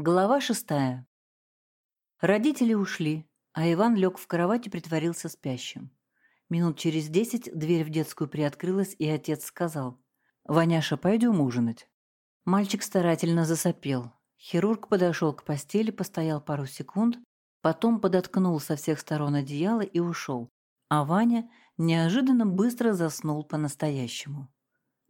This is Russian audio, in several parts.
Глава шестая. Родители ушли, а Иван лег в кровать и притворился спящим. Минут через десять дверь в детскую приоткрылась, и отец сказал. «Ваняша, пойдем ужинать». Мальчик старательно засопел. Хирург подошел к постели, постоял пару секунд, потом подоткнул со всех сторон одеяло и ушел. А Ваня неожиданно быстро заснул по-настоящему.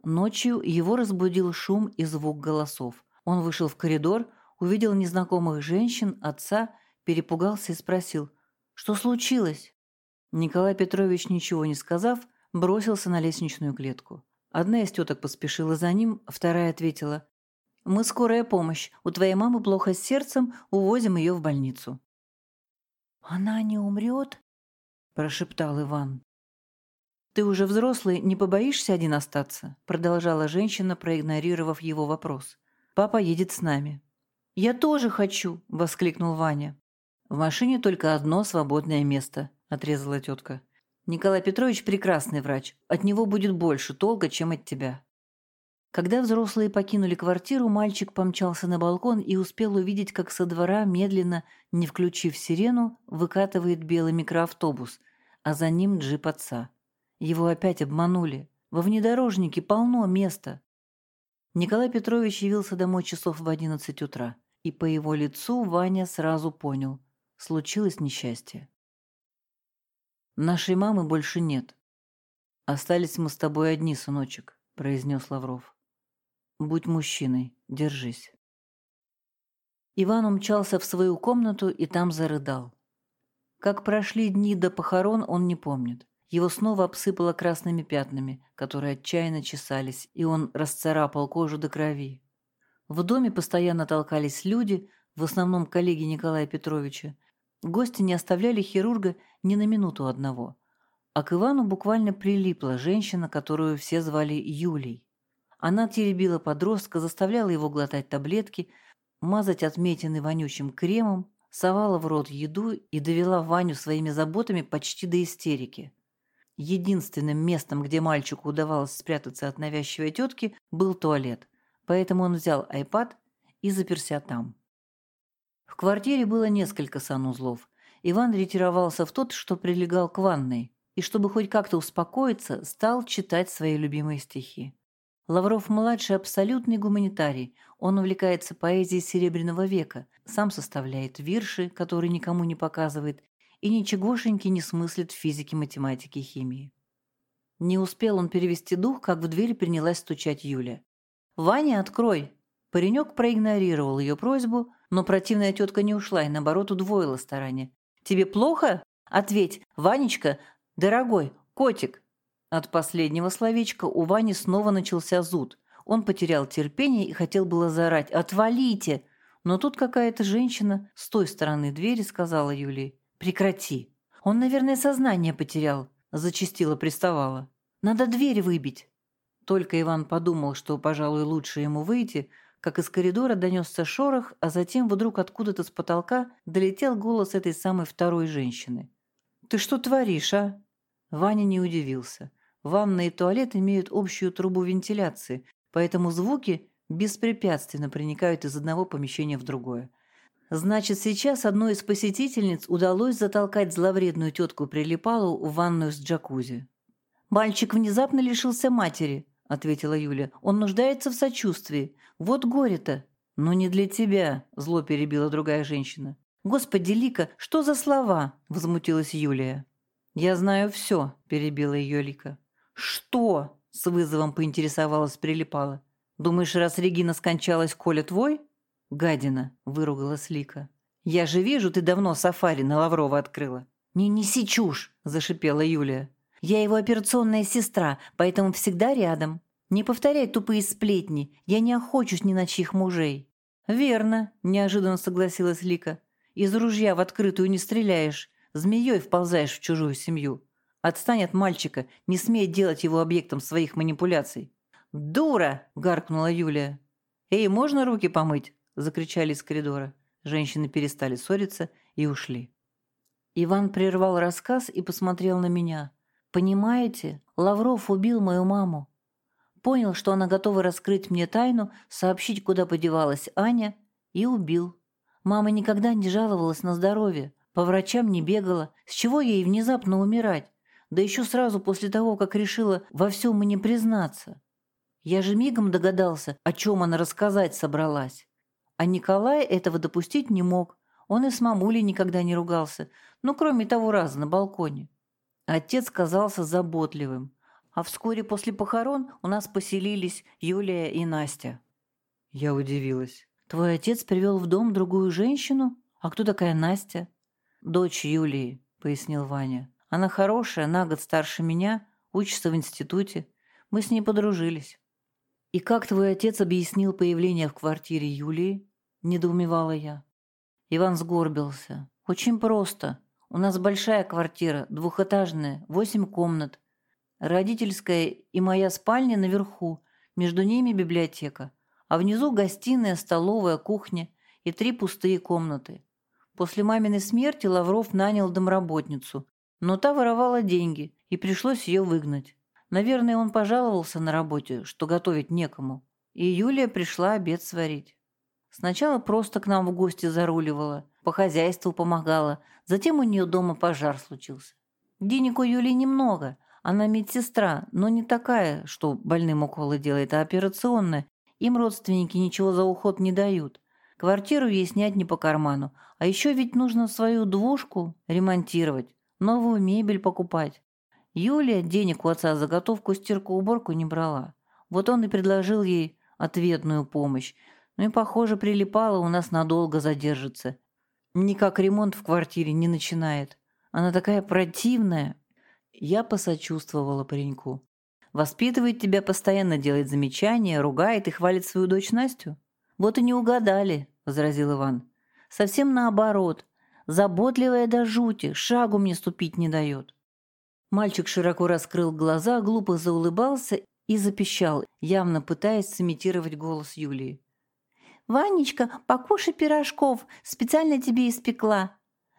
Ночью его разбудил шум и звук голосов. Он вышел в коридор, увидел незнакомых женщин, отца, перепугался и спросил, что случилось? Николай Петрович, ничего не сказав, бросился на лестничную клетку. Одна из теток поспешила за ним, вторая ответила, «Мы скорая помощь. У твоей мамы плохо с сердцем, увозим ее в больницу». «Она не умрет?» – прошептал Иван. «Ты уже взрослый, не побоишься один остаться?» – продолжала женщина, проигнорировав его вопрос. «Папа едет с нами». «Я тоже хочу!» – воскликнул Ваня. «В машине только одно свободное место», – отрезала тетка. «Николай Петрович прекрасный врач. От него будет больше толка, чем от тебя». Когда взрослые покинули квартиру, мальчик помчался на балкон и успел увидеть, как со двора, медленно, не включив сирену, выкатывает белый микроавтобус, а за ним джип отца. Его опять обманули. Во внедорожнике полно места. Николай Петрович явился домой часов в одиннадцать утра, и по его лицу Ваня сразу понял – случилось несчастье. «Нашей мамы больше нет. Остались мы с тобой одни, сыночек», – произнес Лавров. «Будь мужчиной, держись». Иван умчался в свою комнату и там зарыдал. Как прошли дни до похорон, он не помнит. Его снова обсыпало красными пятнами, которые отчаянно чесались, и он расцарапал кожу до крови. В доме постоянно толкались люди, в основном коллеги Николая Петровича. Гости не оставляли хирурга ни на минуту одного. А к Ивану буквально прилипла женщина, которую все звали Юлей. Она теребила подростка, заставляла его глотать таблетки, мазать отметины вонючим кремом, совала в рот еду и довела Ваню своими заботами почти до истерики. Единственным местом, где мальчику удавалось спрятаться от навязчивой тетки, был туалет, поэтому он взял айпад и заперся там. В квартире было несколько санузлов. Иван ретировался в тот, что прилегал к ванной, и чтобы хоть как-то успокоиться, стал читать свои любимые стихи. Лавров-младший абсолютный гуманитарий, он увлекается поэзией Серебряного века, сам составляет вирши, которые никому не показывает, и ничегошеньки не смыслит физики, математики и химии. Не успел он перевести дух, как в дверь принялась стучать Юля. «Ваня, открой!» Паренек проигнорировал ее просьбу, но противная тетка не ушла и, наоборот, удвоила старание. «Тебе плохо? Ответь, Ванечка, дорогой, котик!» От последнего словечка у Вани снова начался зуд. Он потерял терпение и хотел было заорать «Отвалите!», но тут какая-то женщина с той стороны двери сказала Юлии «Прекрати. Он, наверное, сознание потерял», – зачастила приставала. «Надо дверь выбить». Только Иван подумал, что, пожалуй, лучше ему выйти, как из коридора донесся шорох, а затем вдруг откуда-то с потолка долетел голос этой самой второй женщины. «Ты что творишь, а?» Ваня не удивился. Ванна и туалет имеют общую трубу вентиляции, поэтому звуки беспрепятственно проникают из одного помещения в другое. Значит, сейчас одной из посетительниц удалось затолкать зловредную тетку Прилипалу в ванную с джакузи. «Мальчик внезапно лишился матери», — ответила Юля. «Он нуждается в сочувствии. Вот горе-то». «Но не для тебя», — зло перебила другая женщина. «Господи, Лика, что за слова?» — возмутилась Юлия. «Я знаю все», — перебила ее Лика. «Что?» — с вызовом поинтересовалась Прилипала. «Думаешь, раз Регина скончалась, Коля твой?» «Гадина!» – выругалась Лика. «Я же вижу, ты давно сафари на Лаврова открыла». «Не неси чушь!» – зашипела Юлия. «Я его операционная сестра, поэтому всегда рядом. Не повторяй тупые сплетни, я не охочусь ни на чьих мужей». «Верно», – неожиданно согласилась Лика. «Из ружья в открытую не стреляешь, змеей вползаешь в чужую семью. Отстань от мальчика, не смей делать его объектом своих манипуляций». «Дура!» – гаркнула Юлия. «Эй, можно руки помыть?» закричали из коридора. Женщины перестали ссориться и ушли. Иван прервал рассказ и посмотрел на меня. «Понимаете, Лавров убил мою маму. Понял, что она готова раскрыть мне тайну, сообщить, куда подевалась Аня, и убил. Мама никогда не жаловалась на здоровье, по врачам не бегала. С чего ей внезапно умирать? Да еще сразу после того, как решила во всем мне признаться. Я же мигом догадался, о чем она рассказать собралась. А Николай этого допустить не мог. Он и с мамулей никогда не ругался, ну, кроме того раза на балконе. Отец казался заботливым. А вскоре после похорон у нас поселились Юлия и Настя. Я удивилась. «Твой отец привел в дом другую женщину? А кто такая Настя?» «Дочь Юлии», — пояснил Ваня. «Она хорошая, на год старше меня, учится в институте. Мы с ней подружились». «И как твой отец объяснил появление в квартире Юлии?» – недоумевала я. Иван сгорбился. «Очень просто. У нас большая квартира, двухэтажная, восемь комнат. Родительская и моя спальня наверху, между ними библиотека а внизу гостиная, столовая, кухня и три пустые комнаты. После маминой смерти Лавров нанял домработницу, но та воровала деньги, и пришлось ее выгнать. Наверное, он пожаловался на работе, что готовить некому. И Юлия пришла обед сварить. Сначала просто к нам в гости заруливала, по хозяйству помогала, затем у нее дома пожар случился. Денег у Юлии немного, она медсестра, но не такая, что больным уколы делает, а операционная, им родственники ничего за уход не дают. Квартиру ей снять не по карману. А еще ведь нужно свою двушку ремонтировать, новую мебель покупать. Юлия денег у отца заготовку, стирку, уборку не брала. Вот он и предложил ей ответную помощь. Ну и, похоже, прилипала у нас надолго задержится. Никак ремонт в квартире не начинает. Она такая противная. Я посочувствовала пареньку. Воспитывает тебя постоянно, делает замечания, ругает и хвалит свою дочь Настю? Вот и не угадали, возразил Иван. Совсем наоборот. Заботливая до жути, шагу мне ступить не дает. Мальчик широко раскрыл глаза, глупо заулыбался и запищал, явно пытаясь сымитировать голос Юлии. «Ванечка, покушай пирожков, специально тебе испекла.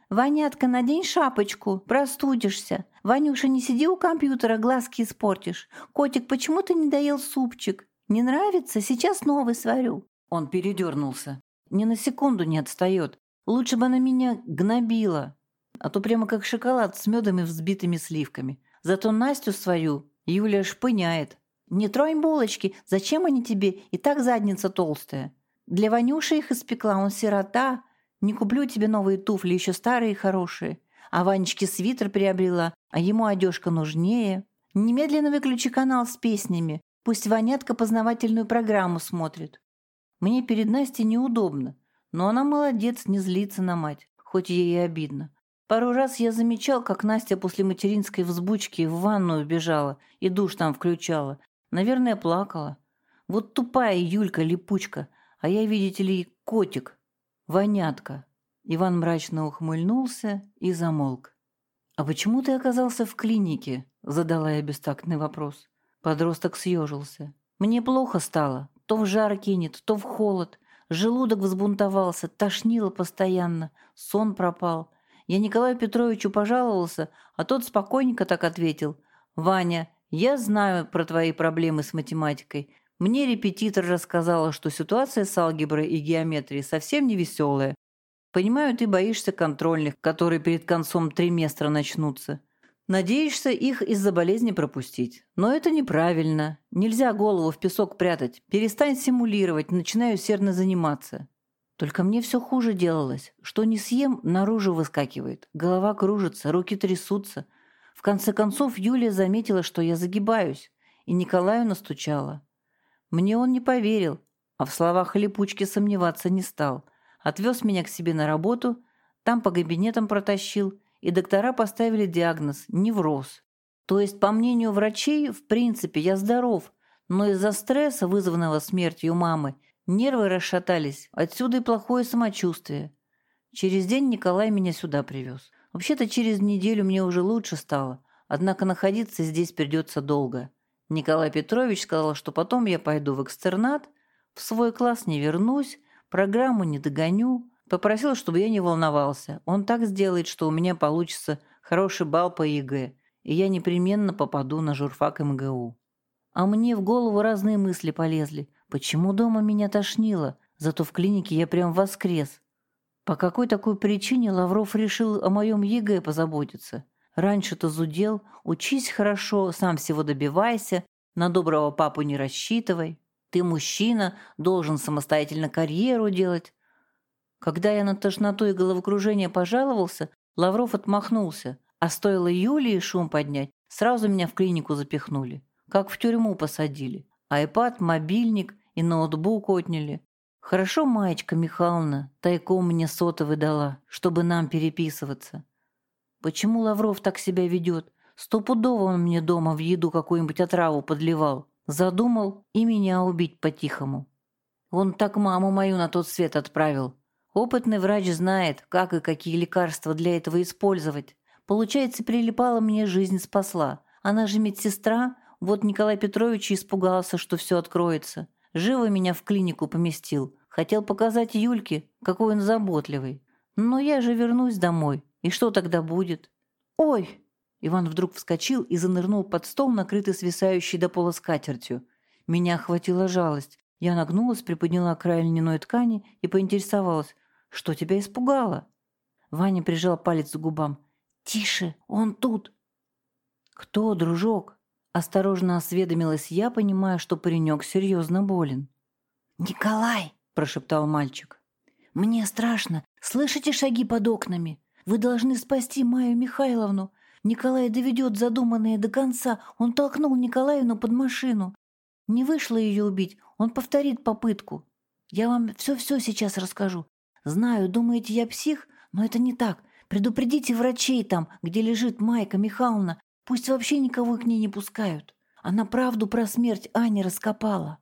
Ванятка, надень шапочку, простудишься. Ванюша, не сиди у компьютера, глазки испортишь. Котик, почему ты не доел супчик? Не нравится? Сейчас новый сварю». Он передернулся. Ни на секунду не отстает. Лучше бы она меня гнобила. А то прямо как шоколад с медом и взбитыми сливками. Зато Настю свою Юля шпыняет. «Не трой булочки, зачем они тебе? И так задница толстая. Для Ванюши их испекла, он сирота, не куплю тебе новые туфли, еще старые хорошие. А Ванечке свитер приобрела, а ему одежка нужнее. Немедленно выключи канал с песнями. Пусть Ванятка познавательную программу смотрит. Мне перед Настей неудобно, но она молодец, не злится на мать, хоть ей и обидно. Пару раз я замечал, как Настя после материнской взбучки в ванную бежала и душ там включала. Наверное, плакала. Вот тупая Юлька-липучка, а я, видите ли, котик, «Вонятка!» Иван мрачно ухмыльнулся и замолк. «А почему ты оказался в клинике?» – задала я бестактный вопрос. Подросток съежился. «Мне плохо стало. То в жар кинет, то в холод. Желудок взбунтовался, тошнило постоянно. Сон пропал. Я Николаю Петровичу пожаловался, а тот спокойненько так ответил. «Ваня, я знаю про твои проблемы с математикой. Мне репетитор рассказала, что ситуация с алгеброй и геометрией совсем не веселая. Понимаю, ты боишься контрольных, которые перед концом триместра начнутся. Надеешься их из-за болезни пропустить. Но это неправильно. Нельзя голову в песок прятать. Перестань симулировать, начинай усердно заниматься. Только мне все хуже делалось. Что не съем, наружу выскакивает. Голова кружится, руки трясутся. В конце концов Юлия заметила, что я загибаюсь, и Николаю настучала. Мне он не поверил, а в словах липучки сомневаться не стал. Отвез меня к себе на работу, там по кабинетам протащил, и доктора поставили диагноз – невроз. То есть, по мнению врачей, в принципе, я здоров, но из-за стресса, вызванного смертью мамы, нервы расшатались, отсюда и плохое самочувствие. Через день Николай меня сюда привез. Вообще-то через неделю мне уже лучше стало, однако находиться здесь придется долго. Николай Петрович сказал, что потом я пойду в экстернат, в свой класс не вернусь, программу не догоню. Попросил, чтобы я не волновался. Он так сделает, что у меня получится хороший балл по ЕГЭ, и я непременно попаду на журфак МГУ. А мне в голову разные мысли полезли. Почему дома меня тошнило? Зато в клинике я прям воскрес. По какой такой причине Лавров решил о моем ЕГЭ позаботиться? Раньше-то зудел, учись хорошо, сам всего добивайся, на доброго папу не рассчитывай. Ты мужчина, должен самостоятельно карьеру делать. Когда я на тошноту и головокружение пожаловался, Лавров отмахнулся, а стоило Юлии шум поднять, сразу меня в клинику запихнули, как в тюрьму посадили. Айпад, мобильник и ноутбук отняли. Хорошо Маечка Михайловна тайком мне сотовый дала, чтобы нам переписываться. Почему Лавров так себя ведет? Стопудово он мне дома в еду какую-нибудь отраву подливал. Задумал и меня убить по-тихому. Он так маму мою на тот свет отправил. Опытный врач знает, как и какие лекарства для этого использовать. Получается, прилипала мне жизнь спасла. Она же медсестра, вот Николай Петрович испугался, что все откроется. Живо меня в клинику поместил. Хотел показать Юльке, какой он заботливый. Но я же вернусь домой. И что тогда будет? Ой! Иван вдруг вскочил и занырнул под стол, накрытый свисающей до пола скатертью. Меня охватила жалость. Я нагнулась, приподняла край льняной ткани и поинтересовалась. «Что тебя испугало?» Ваня прижал палец к губам. «Тише, он тут!» «Кто, дружок?» Осторожно осведомилась я, понимая, что паренек серьезно болен. «Николай!» – прошептал мальчик. «Мне страшно. Слышите шаги под окнами? Вы должны спасти Майю Михайловну. Николай доведет задуманное до конца. Он толкнул Николаевну под машину. Не вышло ее убить. Он повторит попытку. Я вам все-все сейчас расскажу. Знаю, думаете, я псих, но это не так. Предупредите врачей там, где лежит Майка Михайловна. Пусть вообще никого к ней не пускают. Она правду про смерть Ани раскопала.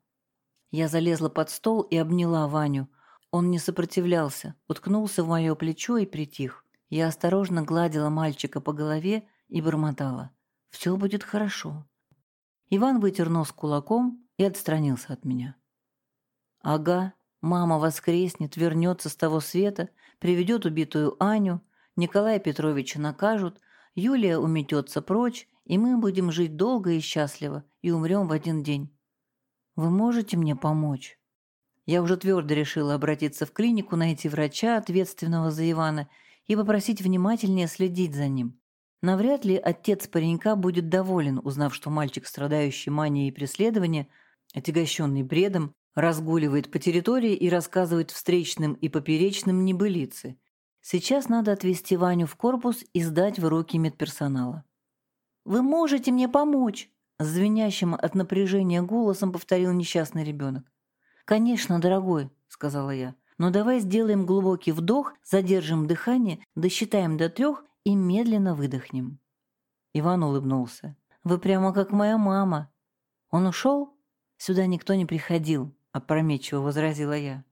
Я залезла под стол и обняла Ваню. Он не сопротивлялся, уткнулся в мое плечо и притих. Я осторожно гладила мальчика по голове и бормотала. «Все будет хорошо». Иван вытер нос кулаком и отстранился от меня. «Ага, мама воскреснет, вернется с того света, приведет убитую Аню, Николая Петровича накажут, Юлия уметется прочь, и мы будем жить долго и счастливо, и умрем в один день. Вы можете мне помочь?» Я уже твердо решила обратиться в клинику, найти врача, ответственного за Ивана, и попросить внимательнее следить за ним. Навряд ли отец паренька будет доволен, узнав, что мальчик, страдающий манией преследования, отягощенный бредом, разгуливает по территории и рассказывает встречным и поперечным небылицы – Сейчас надо отвезти Ваню в корпус и сдать в руки медперсонала. «Вы можете мне помочь?» – звенящим от напряжения голосом повторил несчастный ребенок. «Конечно, дорогой», – сказала я. «Но давай сделаем глубокий вдох, задержим дыхание, досчитаем до трех и медленно выдохнем». Иван улыбнулся. «Вы прямо как моя мама». «Он ушел?» «Сюда никто не приходил», – опрометчиво возразила я.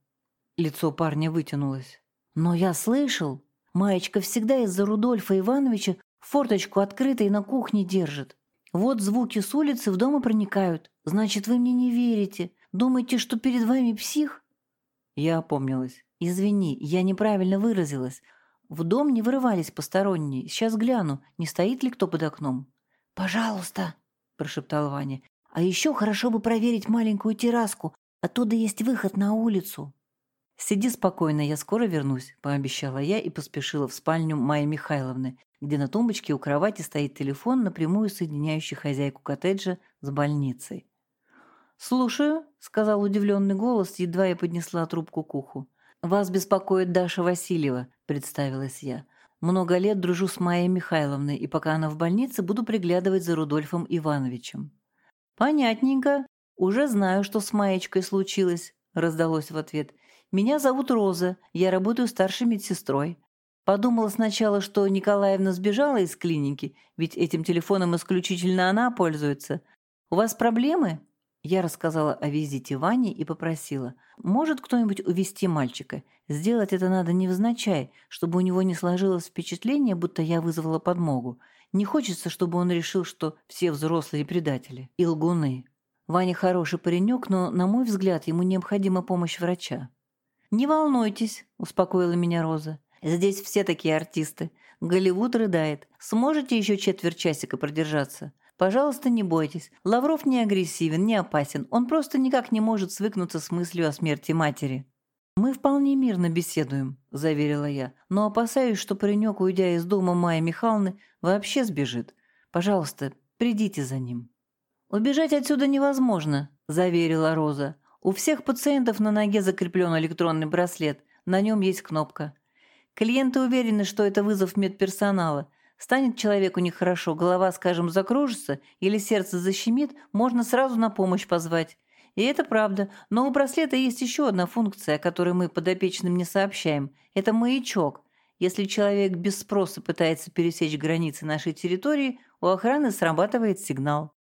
Лицо парня вытянулось. Но я слышал, Маечка всегда из-за Рудольфа Ивановича форточку открытой на кухне держит. Вот звуки с улицы в дом и проникают. Значит, вы мне не верите. Думаете, что перед вами псих? Я опомнилась. Извини, я неправильно выразилась. В дом не вырывались посторонние. Сейчас гляну, не стоит ли кто под окном. «Пожалуйста», – прошептал Ваня. «А еще хорошо бы проверить маленькую терраску. Оттуда есть выход на улицу». «Сиди спокойно, я скоро вернусь», – пообещала я и поспешила в спальню Майи Михайловны, где на тумбочке у кровати стоит телефон, напрямую соединяющий хозяйку коттеджа с больницей. «Слушаю», – сказал удивленный голос, едва я поднесла трубку к уху. «Вас беспокоит Даша Васильева», – представилась я. «Много лет дружу с Майей Михайловной, и пока она в больнице, буду приглядывать за Рудольфом Ивановичем». «Понятненько. Уже знаю, что с Маечкой случилось», – раздалось в ответ – меня зовут Роза, я работаю старшей медсестрой. Подумала сначала, что Николаевна сбежала из клиники, ведь этим телефоном исключительно она пользуется. У вас проблемы?» Я рассказала о визите Вани и попросила, может кто-нибудь увести мальчика. Сделать это надо невзначай, чтобы у него не сложилось впечатление, будто я вызвала подмогу. Не хочется, чтобы он решил, что все взрослые предатели и лгуны. Ваня хороший паренек, но, на мой взгляд, ему необходима помощь врача. «Не волнуйтесь», — успокоила меня Роза. «Здесь все такие артисты. Голливуд рыдает. Сможете еще четверть часика продержаться? Пожалуйста, не бойтесь. Лавров не агрессивен, не опасен. Он просто никак не может свыкнуться с мыслью о смерти матери». «Мы вполне мирно беседуем», – заверила я, «но опасаюсь, что паренек, уйдя из дома Майи Михайловны, вообще сбежит. Пожалуйста, придите за ним». «Убежать отсюда невозможно», – заверила Роза. «У всех пациентов на ноге закреплен электронный браслет, на нем есть кнопка. Клиенты уверены, что это вызов медперсонала. Станет человеку нехорошо, голова, скажем, закружится или сердце защемит, можно сразу на помощь позвать. И это правда, но у браслета есть еще одна функция, которую мы подопечным не сообщаем. Это маячок. Если человек без спроса пытается пересечь границы нашей территории, у охраны срабатывает сигнал.